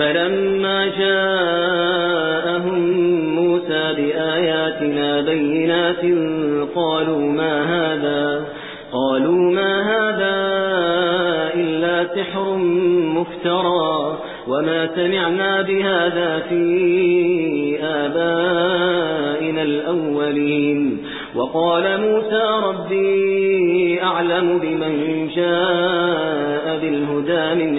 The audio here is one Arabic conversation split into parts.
فلما جاءهم موسى بآياتنا بينات قالوا ما هذا؟ قالوا ما هذا إلا سحر مفترى وما سمعنا بهذا في آبائنا الأولين. وقال موسى ربي أعلم بمن جاء بالهدى من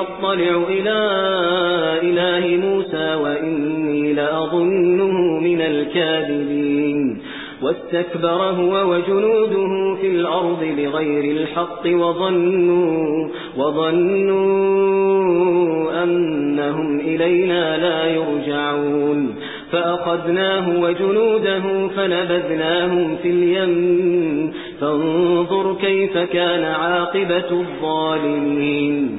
أطلع إلى إله موسى وإني لأظنه من الكاذبين. واستكبر هو وجنوده في الأرض بغير الحق وظنوا, وظنوا أنهم إلينا لا يرجعون. فأخذناه وجنوده فنبذناهم في اليم. فانظر كيف كان عاقبة الظالمين.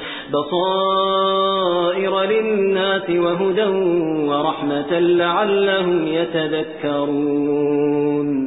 بصائر للناس وهدى ورحمة لعلهم يتذكرون.